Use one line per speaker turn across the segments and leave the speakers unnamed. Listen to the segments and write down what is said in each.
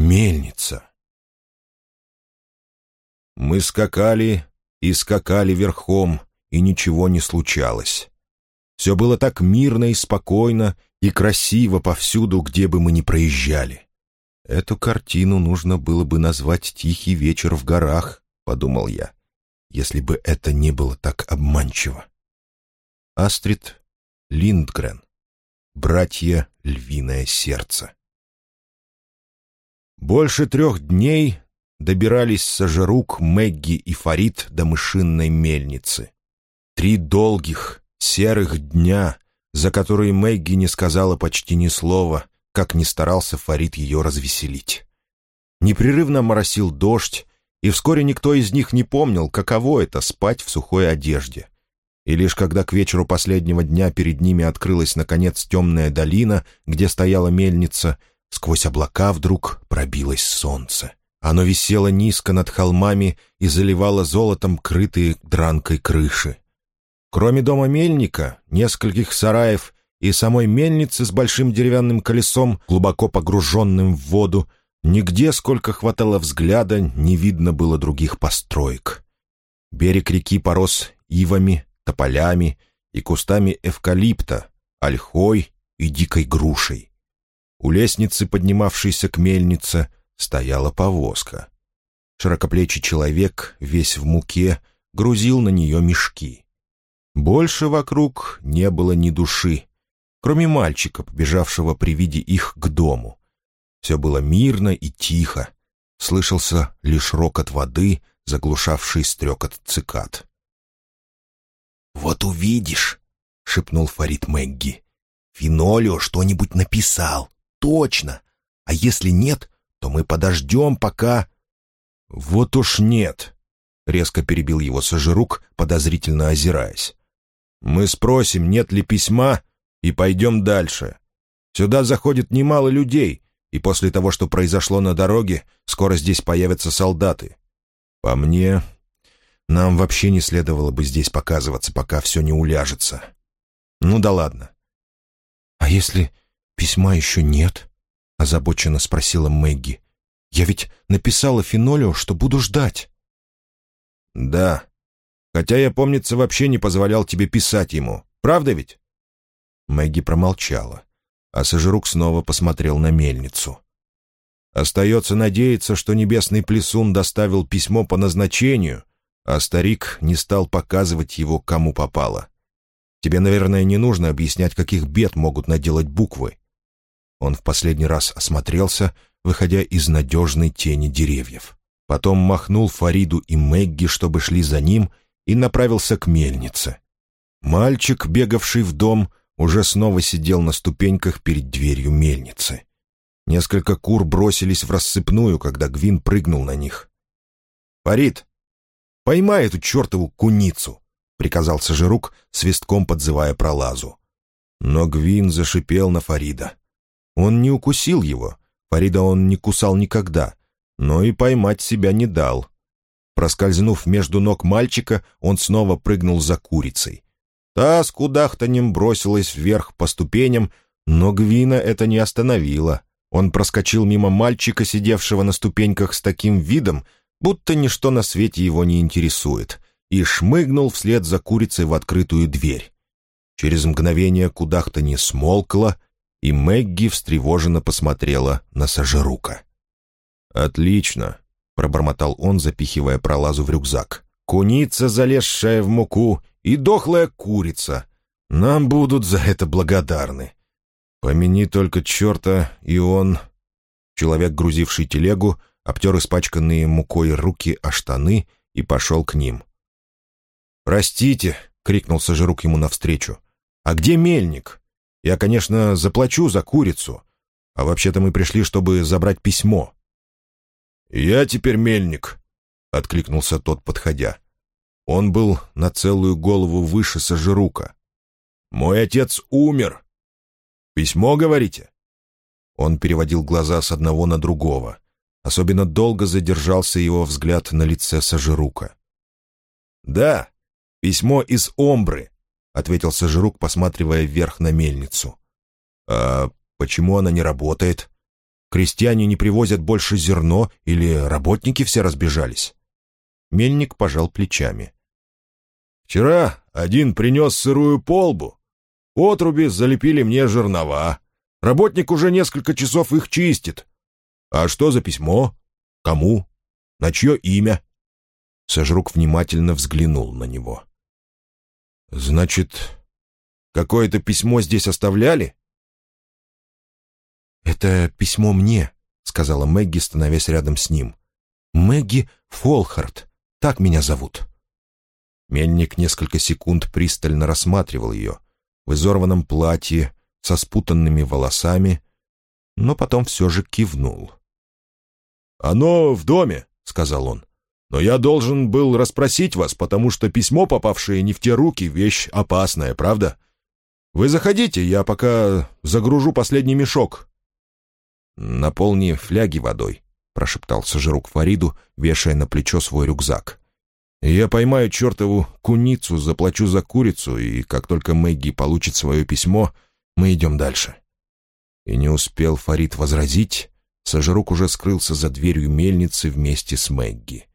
Мельница. Мы скакали и скакали верхом, и ничего не случалось. Все было так мирно и спокойно, и красиво повсюду, где бы мы ни проезжали. Эту картину нужно было бы назвать «Тихий вечер в горах», — подумал я, если бы это не было так обманчиво. Астрид Линдгрен. Братья Львиное Сердце. Больше трех дней добирались Сажерук, Мэгги и Фарид до мышинной мельницы. Три долгих, серых дня, за которые Мэгги не сказала почти ни слова, как ни старался Фарид ее развеселить. Непрерывно моросил дождь, и вскоре никто из них не помнил, каково это — спать в сухой одежде. И лишь когда к вечеру последнего дня перед ними открылась, наконец, темная долина, где стояла мельница, сквозь облака вдруг пробилось солнце. Оно висело низко над холмами и заливало золотом крытые дранкой крыши. Кроме дома мельника, нескольких сараев и самой мельницы с большим деревянным колесом, глубоко погруженным в воду, нигде, сколько хватало взгляда, не видно было других построек. Берег реки порос ивами, тополями и кустами эвкалипта, ольхой и дикой грушей. У лестницы, поднимавшейся к мельнице, стояла повозка. Широкоплечий человек, весь в муке, грузил на нее мешки. Больше вокруг не было ни души, кроме мальчика, побежавшего при виде их к дому. Все было мирно и тихо. Слышался лишь рокот воды, заглушавший стрекот цикад.
«Вот увидишь», — шепнул Фарид Мэгги. «Финолио что-нибудь написал. Точно. А если нет, то мы подождем, пока...»
«Вот уж нет», — резко перебил его Сожирук, подозрительно озираясь. «Мы спросим, нет ли письма, и пойдем дальше. Сюда заходит немало людей, и после того, что произошло на дороге, скоро здесь появятся солдаты. По мне, нам вообще не следовало бы здесь показываться, пока все не уляжется. Ну да ладно.
«А если письма еще нет?» — озабоченно спросила Мэгги. «Я ведь написала Фенолио, что буду ждать».
«Да. Хотя я, помнится, вообще не позволял тебе писать ему. Правда ведь?» Мэгги промолчала, а Сожрук снова посмотрел на мельницу. Остается надеяться, что небесный плесун доставил письмо по назначению, а старик не стал показывать его, кому попало. Тебе, наверное, не нужно объяснять, каких бед могут наделать буквы. Он в последний раз осмотрелся, выходя из надежной тени деревьев. Потом махнул Фариду и Мэгги, чтобы шли за ним, и направился к мельнице. Мальчик, бегавший в дом, уже снова сидел на ступеньках перед дверью мельницы. Несколько кур бросились в рассыпную, когда Гвин прыгнул на них. «Фарид, Поймай эту чертову куницу!» — приказал Сажирук, свистком подзывая пролазу. Но Гвин зашипел на Фарида. Он не укусил его, Фарида он не кусал никогда, но и поймать себя не дал. Проскользнув между ног мальчика, он снова прыгнул за курицей. Та с кудахтанем бросилась вверх по ступеням, но Гвина это не остановило. Он проскочил мимо мальчика, сидевшего на ступеньках с таким видом, будто ничто на свете его не интересует, и шмыгнул вслед за курицей в открытую дверь. Через мгновение кудахта не смолкла, и Мэгги встревоженно посмотрела на Сажерука. «Отлично», — пробормотал он, запихивая пролазу в рюкзак. «Куница, залезшая в муку, и дохлая курица. Нам будут за это благодарны. Помяни только черта, и он...» Человек, грузивший телегу, обтер испачканные мукой руки о штаны и пошел к ним. «Простите!» — крикнул Сажирук ему навстречу. «А где мельник? Я, конечно, заплачу за курицу, а вообще-то мы пришли, чтобы забрать письмо». «Я теперь мельник», — откликнулся тот, подходя. Он был на целую голову выше Сажирука. «Мой отец умер. Письмо, говорите?» Он переводил глаза с одного на другого. Особенно долго задержался его взгляд на лице Сажирука. «Да, письмо из Омбры», — ответил Сажирук, посматривая вверх на мельницу. «А почему она не работает?» Крестьяне не привозят больше зерно или работники все разбежались?» Мельник пожал плечами. «Вчера один принес сырую полбу. Отруби залепили мне жернова. Работник уже несколько часов их чистит. А что за письмо? Кому? На чье имя?» Сожрук внимательно взглянул на него. «Значит, какое-то письмо здесь оставляли?»
«Это письмо мне», — сказала Мэгги, становясь рядом с ним. «Мэгги Фолхарт. Так меня зовут».
Мельник несколько секунд пристально рассматривал ее, в изорванном платье, со спутанными волосами, но потом все же кивнул. «Оно в доме», — сказал он. «Но я должен был расспросить вас, потому что письмо, попавшее не в те руки, вещь опасная, правда? Вы заходите, я пока загружу последний мешок». «Наполни фляги водой», — прошептал Сажирук Фариду, вешая на плечо свой рюкзак. «Я поймаю чертову куницу, заплачу за курицу, и как только Мэгги получит свое письмо, мы идем дальше». И не успел Фарид возразить, Сажирук уже скрылся за дверью мельницы вместе с Мэгги.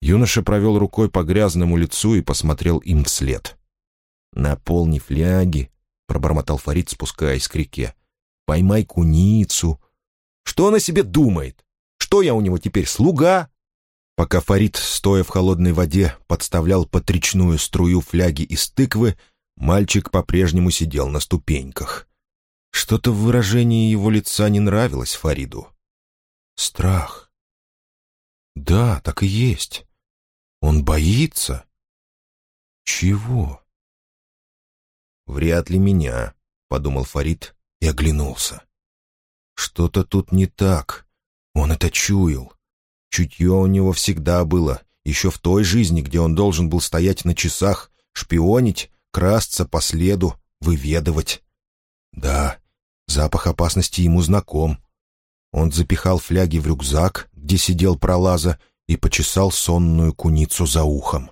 Юноша провел рукой по грязному лицу и посмотрел им вслед. «Наполни фляги», — пробормотал Фарид, спускаясь к реке. «Поймай куницу, что он о себе думает? Что я у него теперь, слуга?» Пока Фарид, стоя в холодной воде, подставлял под речную струю фляги из тыквы, мальчик по-прежнему сидел на ступеньках. Что-то в выражении его лица не нравилось Фариду. Страх. Да, так и есть. Он боится. Чего? «Вряд ли меня», — подумал Фарид и оглянулся. Что-то тут не так. Он это чуял. Чутье у него всегда было, еще в той жизни, где он должен был стоять на часах, шпионить, красться по следу, выведывать. Да, запах опасности ему знаком. Он запихал фляги в рюкзак, где сидел пролаза, и почесал сонную куницу за ухом.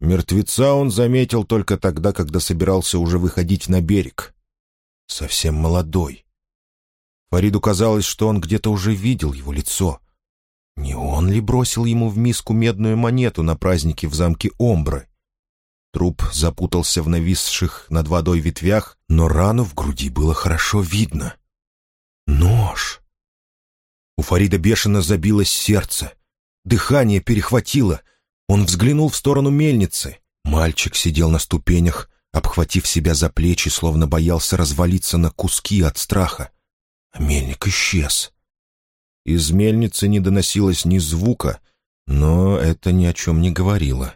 Мертвеца он заметил только тогда, когда собирался уже выходить на берег. Совсем молодой. Фариду казалось, что он где-то уже видел его лицо. Не он ли бросил ему в миску медную монету на празднике в замке Омбры? Труп запутался в нависших над водой ветвях, но рану в груди было хорошо видно. Нож. У Фарида бешено забилось сердце. Дыхание перехватило. Он взглянул в сторону мельницы. Мальчик сидел на ступенях, обхватив себя за плечи, словно боялся развалиться на куски от страха а мельник исчез. Из мельницы не доносилось ни звука, но это ни о чем не говорило.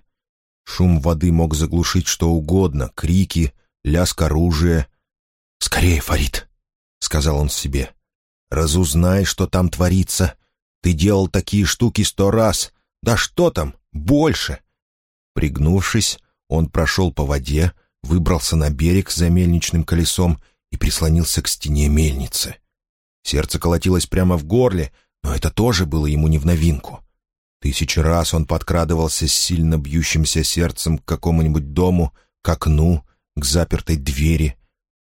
Шум воды мог заглушить что угодно, крики, лязг оружия. «Скорее, Фарид!» — сказал он себе. «Разузнай, что там творится. Ты делал такие штуки сто раз. Да что там, больше!» Пригнувшись, он прошел по воде, выбрался на берег за мельничным колесом и прислонился к стене мельницы. Сердце колотилось прямо в горле, но это тоже было ему не в новинку. Тысячи раз он подкрадывался с сильно бьющимся сердцем к какому-нибудь дому, к окну, к запертой двери.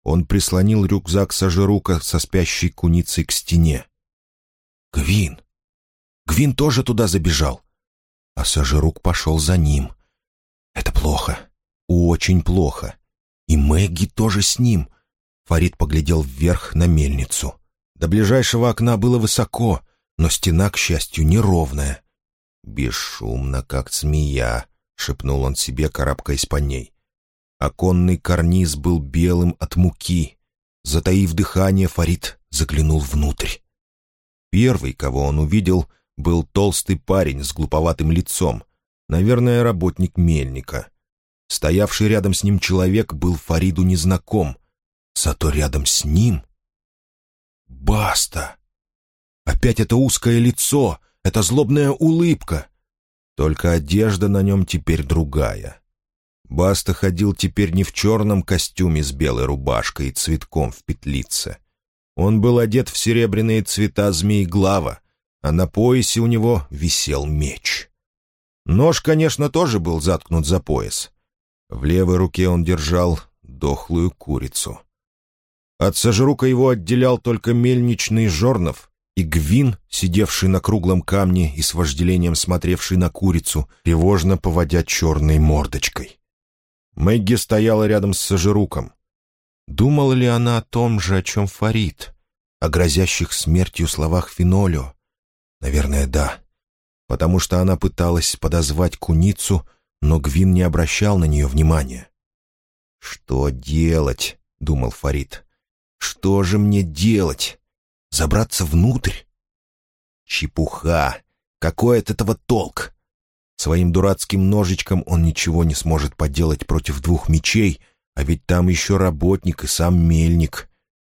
Он прислонил рюкзак Сажирука со спящей куницей к стене. Гвин! Гвин тоже туда забежал. А Сажирук пошел за ним. Это плохо. Очень плохо. И Мэгги тоже с ним. Фарид поглядел вверх на мельницу. До ближайшего окна было высоко, но стена, к счастью, неровная. «Бесшумно, как змея», — шепнул он себе, карабкаясь по ней. Оконный карниз был белым от муки. Затаив дыхание, Фарид заглянул внутрь. Первый, кого он увидел, был толстый парень с глуповатым лицом, наверное, работник мельника. Стоявший рядом с ним человек был Фариду незнаком, зато рядом с ним Баста! Опять это узкое лицо, эта злобная улыбка. Только одежда на нем теперь другая. Баста ходил теперь не в черном костюме с белой рубашкой и цветком в петлице. Он был одет в серебряные цвета змееглава, а на поясе у него висел меч. Нож, конечно, тоже был заткнут за пояс. В левой руке он держал дохлую курицу. От Сажирука его отделял только мельничный жорнов, и Гвин, сидевший на круглом камне и с вожделением смотревший на курицу, тревожно поводя черной мордочкой. Мэгги стояла рядом с Сажируком. Думала ли она о том же, о чем Фарид? О грозящих смертью словах Финолио? Наверное, да. Потому что она пыталась подозвать куницу, но Гвин не обращал на нее внимания. «Что делать?» — думал Фарид. «Что же мне делать? Забраться внутрь?» «Чепуха! Какой от этого толк? Своим дурацким ножичком он ничего не сможет поделать против двух мечей, а ведь там еще работник и сам мельник.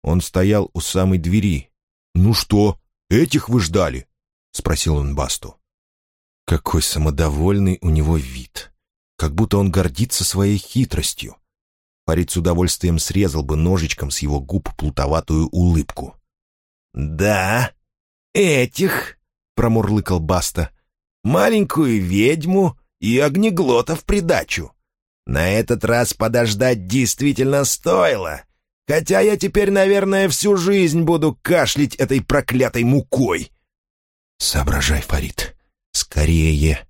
Он стоял у самой двери. «Ну что, этих вы ждали?» — спросил он Басту. Какой самодовольный у него вид. Как будто он гордится своей хитростью. Парень с удовольствием срезал бы ножичком с его губ плутоватую улыбку. «Да, этих», — промурлыкал Баста маленькую ведьму и огнеглота в придачу. На этот раз подождать действительно стоило, хотя я теперь, наверное, всю жизнь буду кашлять этой проклятой мукой. «Соображай, Фарид, скорее!»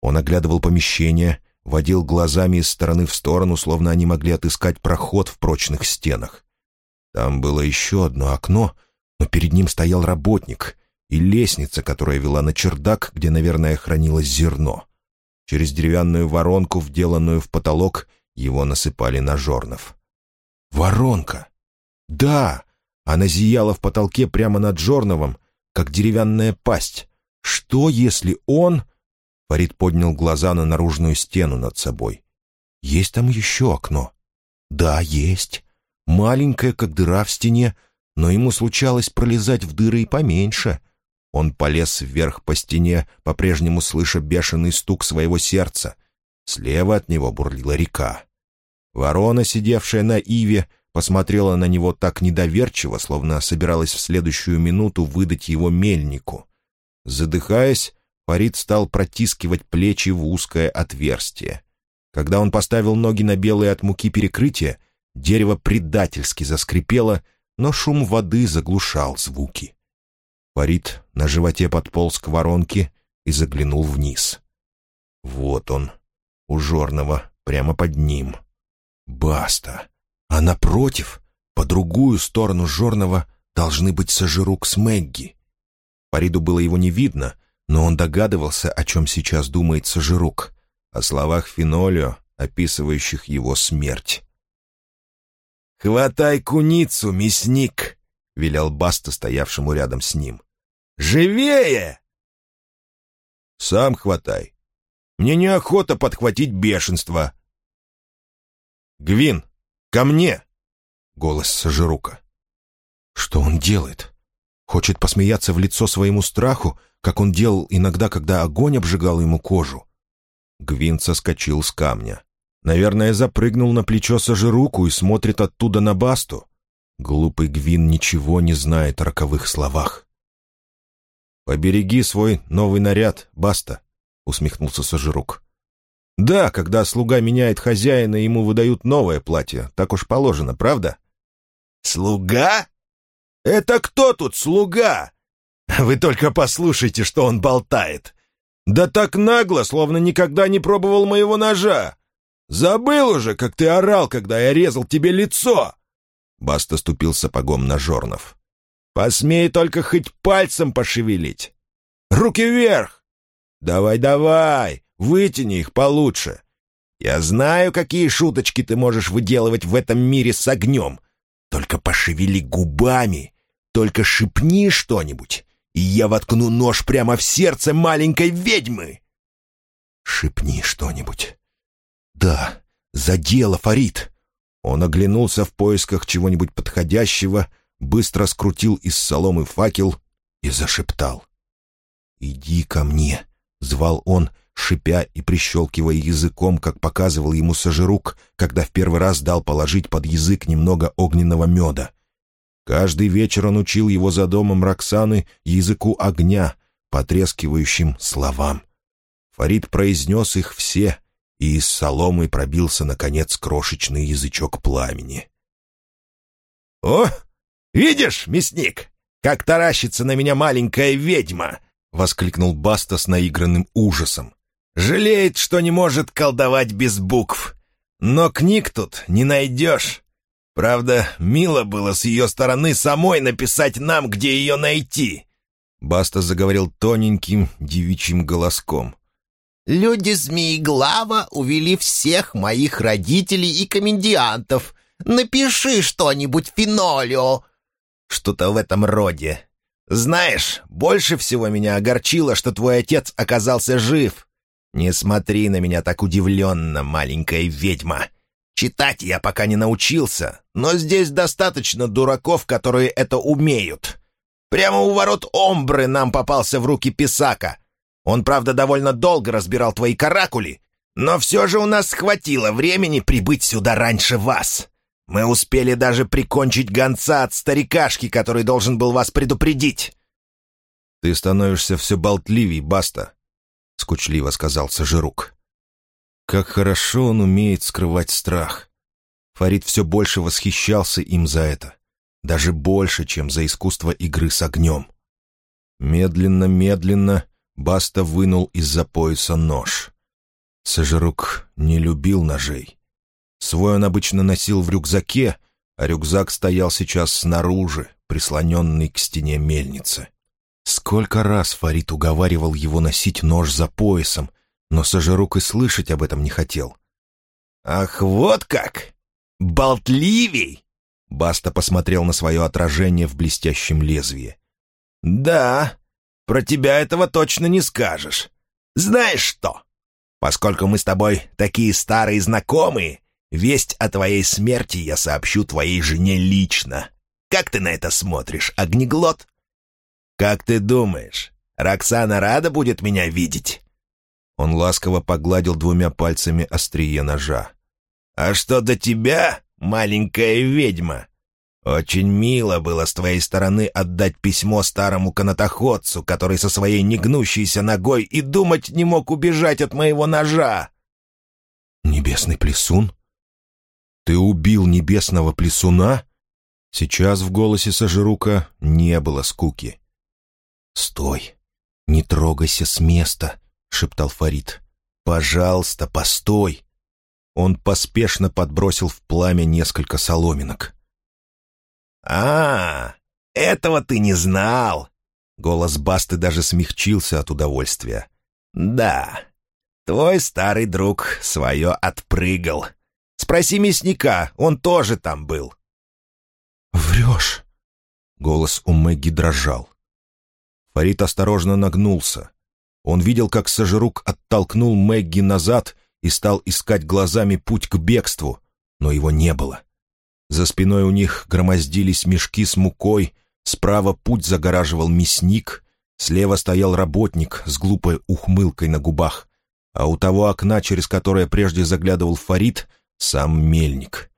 Он оглядывал помещение, водил глазами из стороны в сторону, словно они могли отыскать проход в прочных стенах. Там было еще одно окно, но перед ним стоял работник, и лестница, которая вела на чердак, где, наверное, хранилось зерно. Через деревянную воронку, вделанную в потолок, его насыпали на жорнов. Воронка! Да! Она зияла в потолке прямо над жорновом, как деревянная пасть. Что, если он... Фарид поднял глаза на наружную стену над собой. Есть там еще окно? Да, есть. Маленькое, как дыра в стене, но ему случалось пролезать в дыры и поменьше — он полез вверх по стене, по-прежнему слыша бешеный стук своего сердца. Слева от него бурлила река. Ворона, сидевшая на иве, посмотрела на него так недоверчиво, словно собиралась в следующую минуту выдать его мельнику. Задыхаясь, Фарид стал протискивать плечи в узкое отверстие. Когда он поставил ноги на белые от муки перекрытия, дерево предательски заскрипело, но шум воды заглушал звуки. Фарид на животе подполз к воронке и заглянул вниз. Вот он, у Жорного, прямо под ним. Баста. А напротив, по другую сторону Жорного, должны быть Сажирук с Мэгги. Фариду было его не видно, но он догадывался, о чем сейчас думает Сажирук, о словах Финолио, описывающих его смерть. «Хватай куницу, мясник!» — велел Баста, стоявшему рядом с ним. «Живее!» «Сам хватай. Мне неохота подхватить бешенство». «Гвин, ко мне!» — голос Сажирука. «Что он делает? Хочет посмеяться в лицо своему страху, как он делал иногда, когда огонь обжигал ему кожу?» Гвин соскочил с камня. Наверное, запрыгнул на плечо Сажируку и смотрит оттуда на Басту. Глупый Гвин ничего не знает о роковых словах. «Побереги свой новый наряд, Баста», — усмехнулся Сожирук. «Да, когда слуга меняет хозяина, ему выдают новое платье. Так уж положено, правда?» «Слуга? Это кто тут слуга? Вы только послушайте, что он болтает. Да так нагло, словно никогда не пробовал моего ножа. Забыл уже, как ты орал, когда я резал тебе лицо!» Баста ступил сапогом на жорнов. «Посмей только хоть пальцем пошевелить! Руки вверх! Давай-давай, вытяни их получше! Я знаю, какие шуточки ты можешь выделывать в этом мире с огнем. Только пошевели губами, только шепни что-нибудь, и я воткну нож прямо в сердце маленькой ведьмы!» «Шепни что-нибудь!» «Да, за дело, Фарид!» Он оглянулся в поисках чего-нибудь подходящего, быстро скрутил из соломы факел и зашептал. «Иди ко мне!» — звал он, шипя и прищелкивая языком, как показывал ему Сажирук, когда в первый раз дал положить под язык немного огненного меда. Каждый вечер он учил его за домом Роксаны языку огня, потрескивающим словам. Фарид произнес их все, и из соломы пробился, наконец, крошечный язычок пламени.
«О, видишь, мясник, как таращится на меня маленькая ведьма!» — воскликнул Баста с наигранным ужасом. «Жалеет, что не может колдовать без букв. Но книг тут не найдешь. Правда, мило было с ее стороны самой написать нам, где ее найти». Баста заговорил тоненьким девичьим голоском.
«Люди Змееглава увели всех моих родителей и комендиантов. Напиши что-нибудь, Финолио!»
«Что-то в этом роде. Знаешь, больше всего меня огорчило, что твой отец оказался жив. Не смотри на меня так удивленно, маленькая ведьма. Читать я пока не научился, но здесь достаточно дураков, которые это умеют. Прямо у ворот Омбры нам попался в руки Писака. Он, правда, довольно долго разбирал твои каракули, но все же у нас хватило времени прибыть сюда раньше вас. Мы успели даже прикончить гонца от старикашки, который должен был вас предупредить».
«Ты становишься все болтливей, Баста», — скучливо сказал Сажирук. «Как хорошо он умеет скрывать страх». Фарид все больше восхищался им за это даже больше, чем за искусство игры с огнем. Медленно-медленно Баста вынул из-за пояса нож. Сажерук не любил ножей. Свой он обычно носил в рюкзаке, а рюкзак стоял сейчас снаружи, прислоненный к стене мельницы. Сколько раз Фарид уговаривал его носить нож за поясом, но Сажерук и слышать об этом не хотел.
«Ах, вот как! Болтливей!»
Баста посмотрел на свое отражение в блестящем лезвии.
«Да, про тебя этого точно не скажешь. Знаешь что? Поскольку мы с тобой такие старые знакомые, весть о твоей смерти я сообщу твоей жене лично. Как ты на это смотришь, огнеглот? Как ты думаешь, Роксана рада будет меня видеть?»
Он ласково погладил двумя пальцами острие ножа.
«А что до тебя, маленькая ведьма. Очень мило было с твоей стороны отдать письмо старому канатоходцу, который со своей негнущейся ногой и думать не мог убежать от моего ножа.
Небесный плесун? Ты убил небесного плесуна? Сейчас в голосе Сажирука не было скуки. «Стой! Не трогайся с места!» — шептал Фарид. «Пожалуйста, постой!» Он поспешно подбросил в пламя несколько соломинок.
«А, этого ты не знал!» Голос Басты даже смягчился от удовольствия. «Да, твой старый друг свое отпрыгал. Спроси мясника, он тоже там был».
«Врешь!» Голос у Мэгги дрожал. Фарид осторожно нагнулся. Он видел, как Сажирук оттолкнул Мэгги назад и стал искать глазами путь к бегству, но его не было. За спиной у них громоздились мешки с мукой, справа путь загораживал мясник, слева стоял работник с глупой ухмылкой на губах, а у того окна, через которое прежде заглядывал Фарид, сам мельник.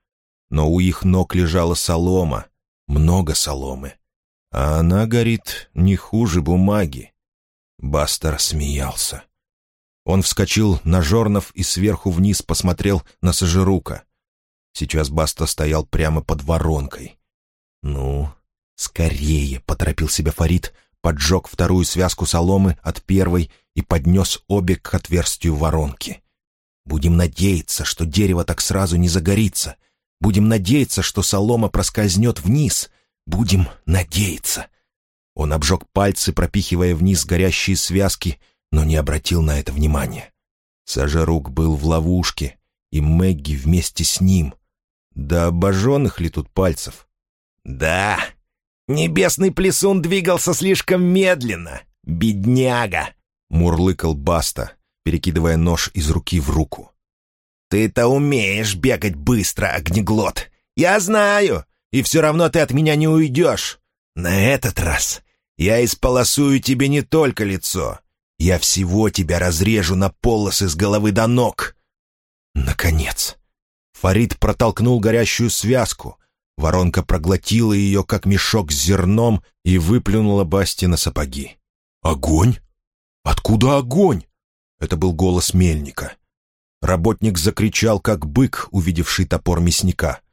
Но у их ног лежала солома, много соломы, а она горит не хуже бумаги. Бастер смеялся. Он вскочил на жорнов и сверху вниз посмотрел на Сажирука. Сейчас Баста стоял прямо под воронкой. «Ну, скорее!» — поторопил себя Фарид, поджег вторую связку соломы от первой и поднес обе к отверстию воронки. «Будем надеяться, что дерево так сразу не загорится. Будем надеяться, что солома проскользнет вниз. Будем надеяться!» Он обжег пальцы, пропихивая вниз горящие связки, но не обратил на это внимания. Сажарук был в ловушке, и Мэгги вместе с ним. Да обожженных ли тут пальцев?
«Да, небесный плесун двигался слишком медленно, бедняга!» — мурлыкал Баста, перекидывая нож из руки в руку. «Ты-то умеешь бегать быстро, огнеглот! Я знаю, и все равно ты от меня не уйдешь! На этот раз я исполосую тебе не только лицо, я всего тебя разрежу на полосы с головы до ног!» Наконец! Фарид протолкнул горящую связку. Воронка проглотила ее, как мешок с зерном, и выплюнула Басти на сапоги. «Огонь? Откуда огонь?» Это был голос мельника. Работник закричал, как бык, увидевший топор мясника.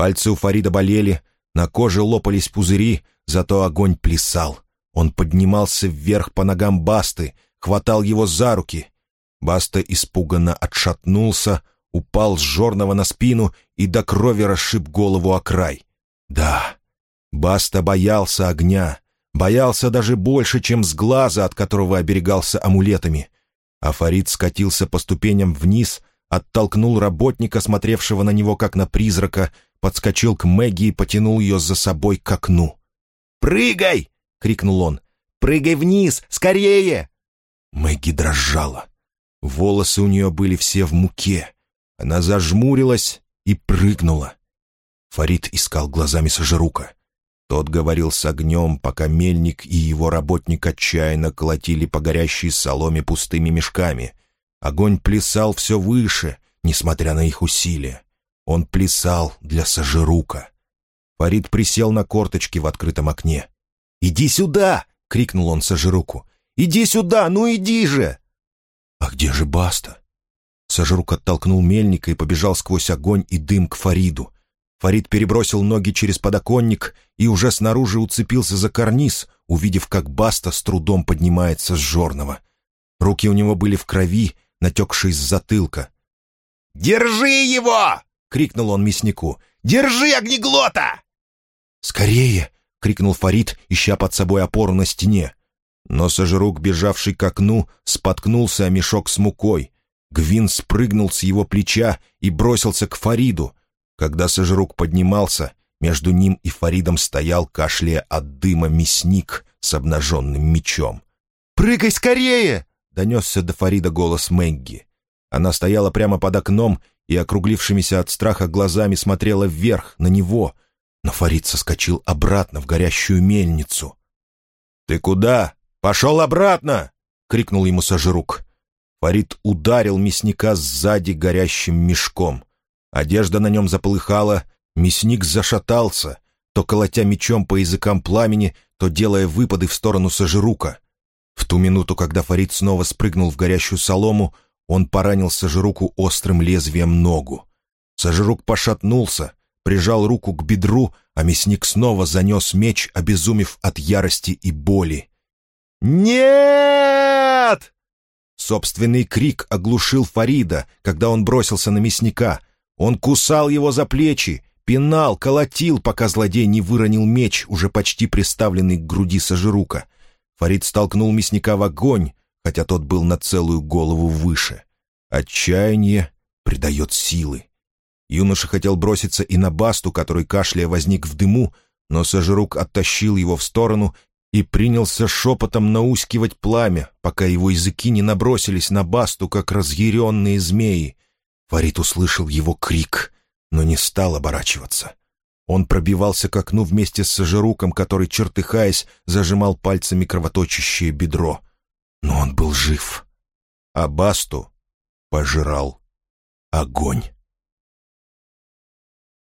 Пальцы у Фарида болели,
На коже лопались пузыри, зато огонь плясал. Он поднимался вверх по ногам Басты, хватал его за руки. Баста испуганно отшатнулся, упал с жорного на спину и до крови расшиб голову о край. Да, Баста боялся огня, боялся даже больше, чем с глаза, от которого оберегался амулетами. А Фарид скатился по ступеням вниз, оттолкнул работника, смотревшего на него как на призрака, подскочил к Мэгги и потянул ее за собой к окну. «Прыгай!» — крикнул он. «Прыгай вниз! Скорее!» Мэгги дрожала. Волосы у нее были все в муке. Она зажмурилась и прыгнула. Фарид искал глазами Сажирука. Тот говорил с огнем, пока мельник и его работник отчаянно колотили по горящей соломе пустыми мешками. Огонь плясал все выше, несмотря на их усилия. Он плясал для Сажирука. Фарид присел на корточки в открытом окне. «Иди сюда!» — крикнул он Сажируку. «Иди сюда! Ну иди же!» «А где же Баста?» Сажирук оттолкнул мельника и побежал сквозь огонь и дым к Фариду. Фарид перебросил ноги через подоконник и уже снаружи уцепился за карниз, увидев, как Баста с трудом поднимается с жорного. Руки у него были в крови, натекшей с затылка.
«Держи его!» — крикнул он мяснику. «Держи огнеглота!»
«Скорее!» — крикнул Фарид, ища под собой опору на стене. Но Сожрук, бежавший к окну, споткнулся о мешок с мукой. Гвин спрыгнул с его плеча и бросился к Фариду. Когда Сожрук поднимался, между ним и Фаридом стоял, кашляя от дыма, мясник с обнаженным мечом.
«Прыгай скорее!»
— донесся до Фарида голос Мэгги. Она стояла прямо под окном и округлившимися от страха глазами смотрела вверх, на него. Но Фарид соскочил обратно в горящую мельницу. «Ты куда? Пошел обратно!» — крикнул ему Сажирук. Фарид ударил мясника сзади горящим мешком. Одежда на нем заполыхала, мясник зашатался, то колотя мечом по языкам пламени, то делая выпады в сторону Сажирука. В ту минуту, когда Фарид снова спрыгнул в горящую солому, он поранил Сажируку острым лезвием ногу. Сажирук пошатнулся, прижал руку к бедру, а мясник снова занес меч, обезумев от ярости и боли. «Нет!» Собственный крик оглушил Фарида, когда он бросился на мясника. Он кусал его за плечи, пинал, колотил, пока злодей не выронил меч, уже почти приставленный к груди Сажирука. Фарид столкнул мясника в огонь, хотя тот был на целую голову выше. Отчаяние придает силы. Юноша хотел броситься и на Басту, который, кашляя, возник в дыму, но Сажирук оттащил его в сторону и принялся шепотом наускивать пламя, пока его языки не набросились на Басту, как разъяренные змеи. Фарид услышал его крик, но не стал оборачиваться. Он пробивался к окну вместе с Сажируком, который, чертыхаясь, зажимал пальцами кровоточащее бедро но он был жив. А Басту пожирал огонь.